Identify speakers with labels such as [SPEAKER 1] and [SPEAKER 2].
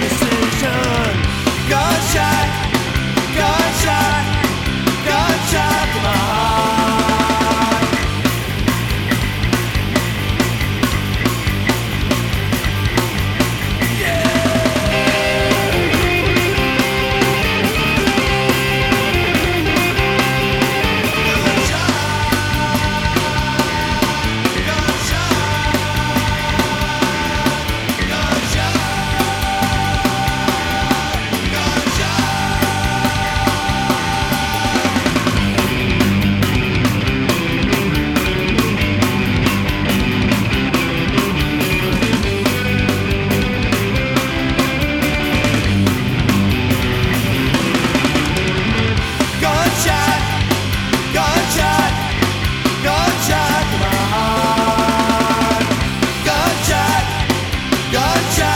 [SPEAKER 1] notice Gotcha.